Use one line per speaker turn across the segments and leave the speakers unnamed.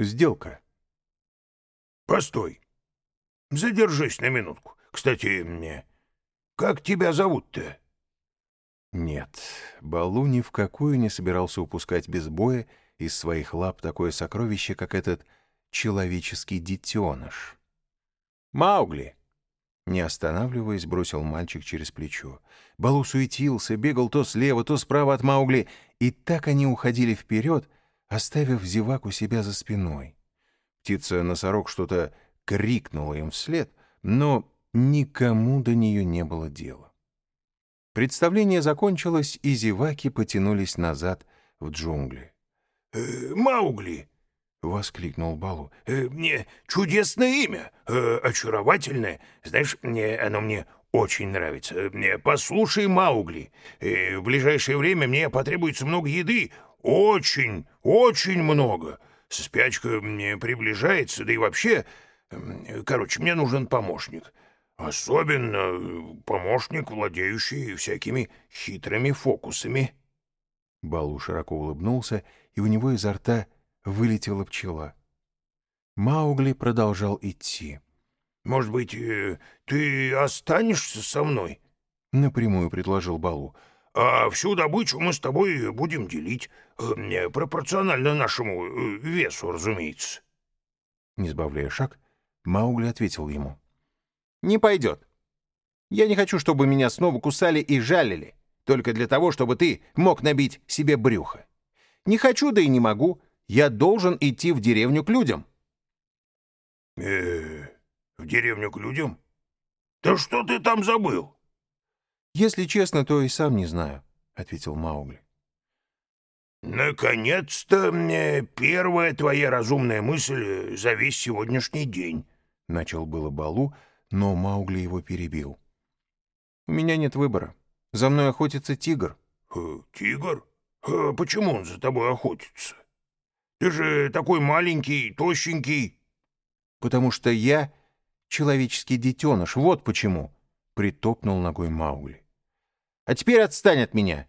Сделка.
Постой. Задержись на минутку. Кстати, мне... Как тебя зовут-то?
Нет, Балу ни в какую не собирался упускать без боя из своих лап такое сокровище, как этот человеческий детеныш. «Маугли!» Не останавливаясь, бросил мальчик через плечо. Балу суетился, бегал то слева, то справа от Маугли, и так они уходили вперед, оставив зевак у себя за спиной. Птица-носорог что-то крикнула им вслед, но никому до нее не было дела. Представление закончилось, и зеваки потянулись назад в джунгли.
«Э, «Маугли!» — воскликнул Балу. «Э, «Мне чудесное имя, э, очаровательное. Знаешь, мне оно мне очень нравится. Мне послушай, Маугли, э, в ближайшее время мне потребуется много еды, очень, очень много. Спячка мне приближается, да и вообще... Короче, мне нужен помощник. Особенно помощник, владеющий всякими хитрыми фокусами».
Балу широко улыбнулся, и у него изо рта вылетела пчела. Маугли продолжал идти.
«Может быть, э, ты останешься со мной?»
— напрямую предложил Балу.
«А всю добычу мы с тобой будем делить, э, пропорционально нашему э, весу, разумеется».
Не сбавляя шаг, Маугли ответил ему. «Не пойдет. Я не хочу, чтобы меня снова кусали и жалили, только для того, чтобы ты мог набить себе брюхо. Не хочу, да и не могу. Я должен идти в деревню к людям».
«Э, в деревню к людям? Да что ты там забыл?»
«Если честно, то и сам не знаю», — ответил Маугли.
«Наконец-то мне первая твоя разумная мысль за весь сегодняшний день», —
начал было Балу, но Маугли его перебил. «У меня нет выбора. За мной охотится тигр».
Э, «Тигр? Почему он за тобой охотится? Ты же такой маленький, тощенький».
«Потому что я человеческий детеныш, вот почему», — притопнул ногой Маугли. «А теперь отстань от меня».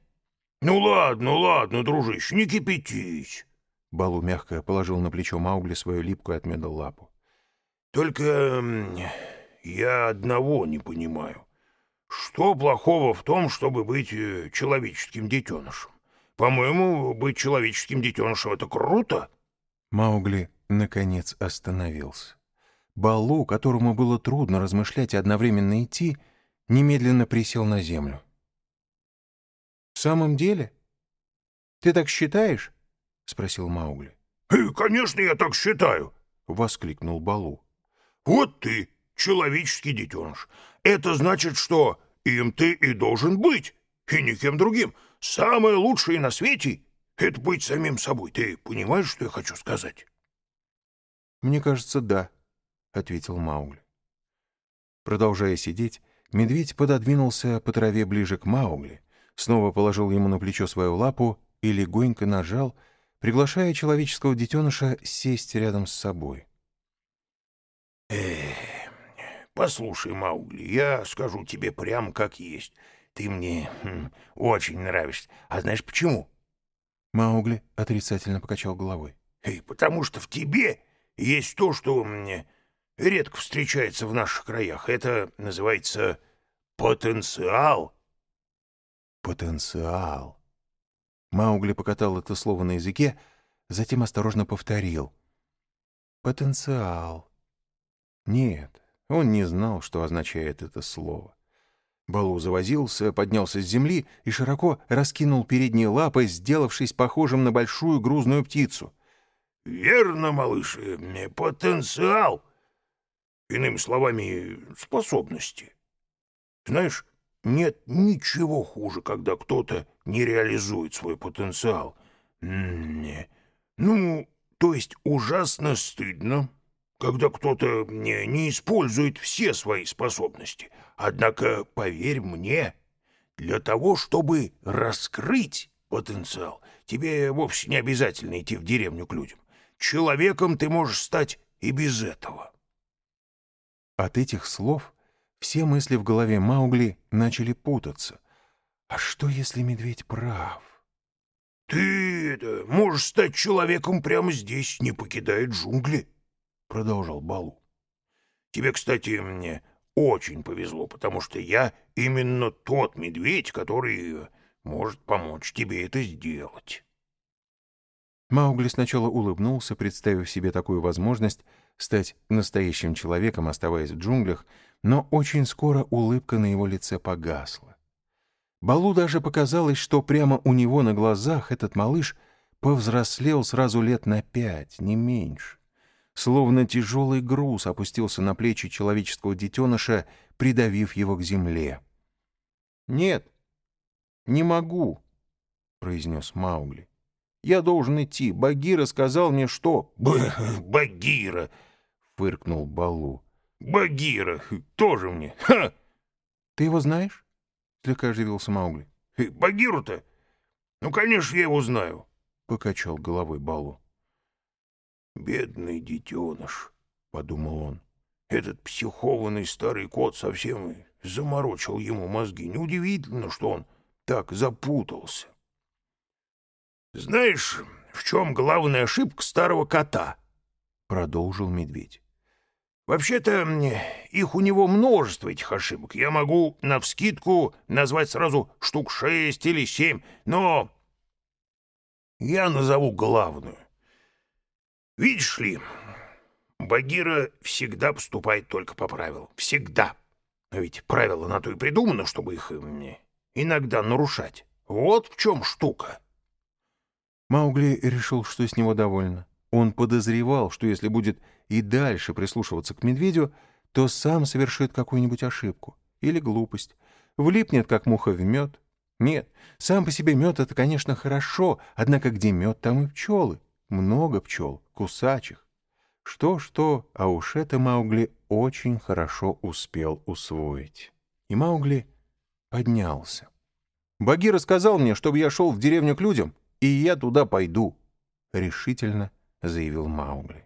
«Ну ладно, ладно, дружище, не кипятись».
Балу мягко положил на плечо Маугли свою липкую отмеду лапу.
«Только я одного не понимаю. Что плохого в том, чтобы быть э, человеческим детенышем? По-моему, быть человеческим детенышем — это круто».
Маугли, наконец, остановился. Балу, которому было трудно размышлять и одновременно идти, немедленно присел на землю. «В самом деле? Ты так считаешь?» — спросил Маугли.
«Э, «Конечно, я так считаю!»
— воскликнул Балу.
«Вот ты, человеческий детеныш. Это значит, что им ты и должен быть, и никем другим. Самое лучшее на свете — это быть самим собой. Ты понимаешь, что я хочу сказать?»
«Мне кажется, да», — ответил Маугли. Продолжая сидеть, медведь пододвинулся по траве ближе к Маугли, снова положил ему на плечо свою лапу и легонько нажал, приглашая человеческого детеныша сесть рядом с собой.
«Эх, послушай, Маугли, я скажу тебе прямо как есть. Ты мне хм, очень нравишься. А знаешь почему?»
Маугли отрицательно покачал головой.
«Эй, потому что в тебе есть то, что мне редко встречается в наших краях. Это называется потенциал».
Потенциал. Маугли покатал это слово на языке, затем осторожно повторил. Потенциал. Нет, он не знал, что означает это слово. Балу завозился, поднялся с земли и широко раскинул передние лапы, сделавшись похожим на большую грузную птицу.
«Верно, малыш, э, потенциал. Иными словами, способности. Знаешь, нет ничего хуже, когда кто-то не реализует свой потенциал. Ну, то есть ужасно стыдно, когда кто-то не, не использует все свои способности. Однако, поверь мне, для того, чтобы раскрыть потенциал, тебе вовсе не обязательно идти в деревню к людям. Человеком ты можешь стать и без этого.
От этих слов все мысли в голове Маугли начали путаться. А что, если медведь прав?
ты это, можешь стать человеком прямо здесь, не покидая джунгли, — продолжал Балу. Тебе, кстати, мне очень повезло, потому что я именно тот медведь, который может помочь тебе это сделать.
Маугли сначала улыбнулся, представив себе такую возможность стать настоящим человеком, оставаясь в джунглях, но очень скоро улыбка на его лице погасла. Балу даже показалось, что прямо у него на глазах этот малыш повзрослел сразу лет на пять, не меньше. Словно тяжелый груз опустился на плечи человеческого детеныша, придавив его к земле. «Нет, не могу», — произнес Маугли. Я должен идти. Багира сказал мне, что...»
«Багира!»
— фыркнул Балу.
«Багира! Тоже мне! Ха!»
«Ты его знаешь?» — слегка оживился Маугли.
«Багиру-то? Ну, конечно, я его знаю!»
— покачал головой Балу.
«Бедный детеныш!» — подумал он. «Этот психованный старый кот совсем заморочил ему мозги. Неудивительно, что он так запутался». «Знаешь, в чем главная ошибка старого кота?» — продолжил медведь. «Вообще-то их у него множество, этих ошибок. Я могу навскидку назвать сразу штук шесть или семь, но я назову главную. Видишь ли, Багира всегда поступает только по правилам. Всегда. Но ведь правила на то и придумано, чтобы их иногда нарушать. Вот в чем штука».
Маугли решил, что с него довольно. Он подозревал, что если будет и дальше прислушиваться к медведю, то сам совершит какую-нибудь ошибку или глупость, влипнет, как муха в мед. Нет, сам по себе мед — это, конечно, хорошо, однако где мед, там и пчелы. Много пчел, кусачих. Что-что, а уж это Маугли очень хорошо успел усвоить. И Маугли поднялся. Багира сказал мне, чтобы я шел в деревню к людям, и я туда пойду», — решительно заявил Маугли.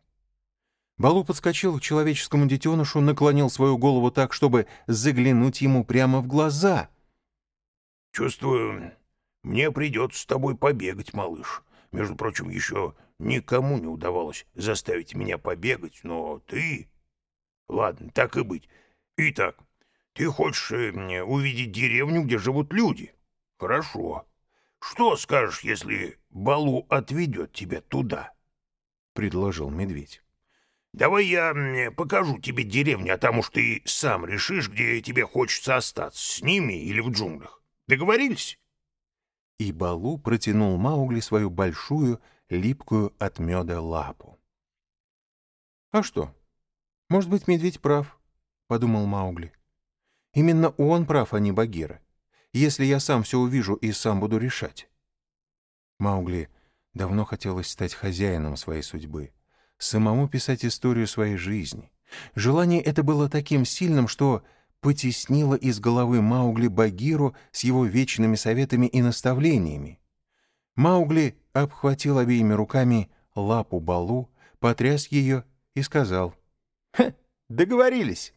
Балу подскочил к человеческому детенышу, наклонил свою голову так, чтобы заглянуть ему прямо в глаза.
«Чувствую, мне придется с тобой побегать, малыш. Между прочим, еще никому не удавалось заставить меня побегать, но ты... Ладно, так и быть. Итак, ты хочешь э, увидеть деревню, где живут люди? Хорошо. Что скажешь, если Балу отведет тебя туда? — предложил медведь. — Давай я покажу тебе деревню, а там уж ты сам решишь, где тебе хочется остаться, с ними или в джунглях. Договорились?
И Балу протянул Маугли свою большую, липкую от меда лапу. — А что? Может быть, медведь прав, — подумал Маугли. Именно он прав, а не Багира если я сам все увижу и сам буду решать? Маугли давно хотелось стать хозяином своей судьбы, самому писать историю своей жизни. Желание это было таким сильным, что потеснило из головы Маугли Багиру с его вечными советами и наставлениями. Маугли обхватил обеими руками лапу Балу, потряс ее и сказал, «Ха, договорились!»